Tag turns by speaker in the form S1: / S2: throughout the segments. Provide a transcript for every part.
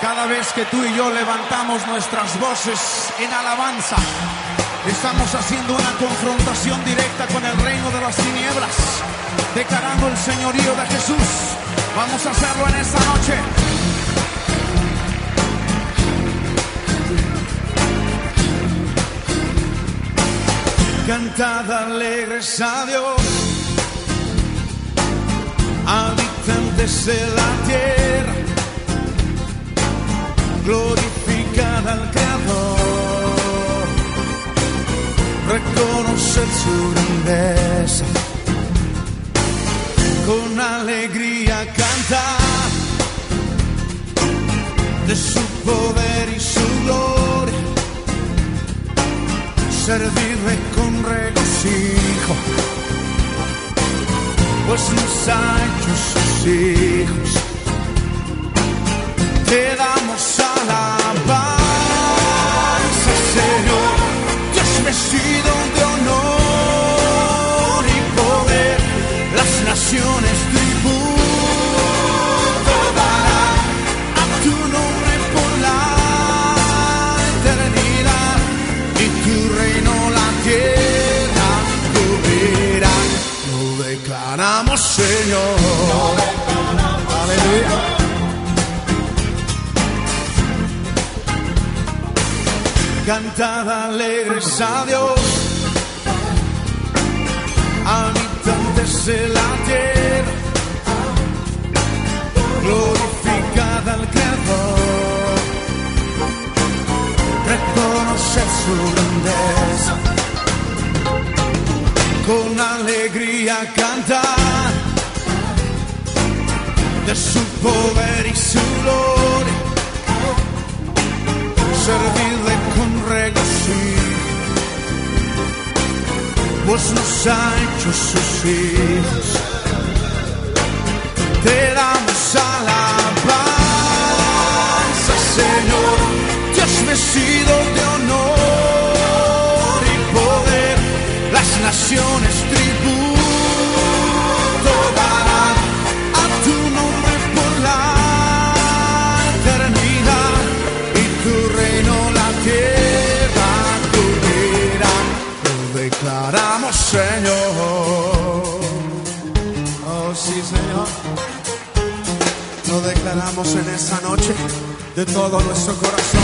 S1: Cada vez que tú y yo levantamos nuestras voces en alabanza, estamos haciendo una confrontación directa con el reino de las tinieblas, declarando el señorío de Jesús. Vamos a hacerlo en esta noche. Cantad alegres a Dios, habitantes de la tierra, glorificad al Creador, reconoced su grandeza, con alegría cantar de su poder y su gloria servirle con regocijo, pues nos ha hecho sus hijos. Te damos naciones tributo darán a tu nombre por la eternidad y tu reino la tierra cubrirá. Lo declaramos, Señor. Aleluya. Cantad alegres a Dios, habitantes de la tierra, glorificad al Creador reconocer su grandeza. Con alegría cantar de su poder y su. Servirle con regocijo, pues nos ha hecho sus hijos. Te damos alabanza, Señor, Dios vestido de honor y poder, las naciones tributo Señor. Oh, sí, Señor. Lo declaramos en esta noche de todo nuestro corazón.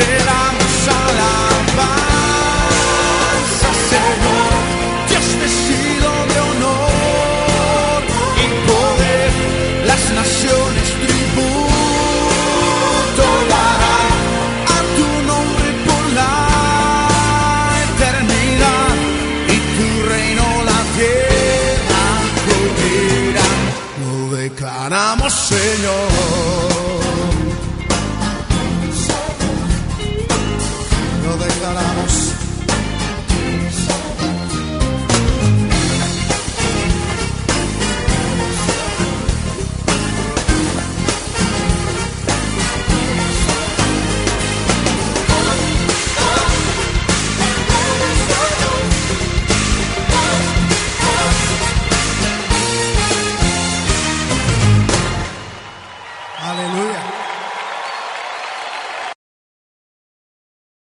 S1: Te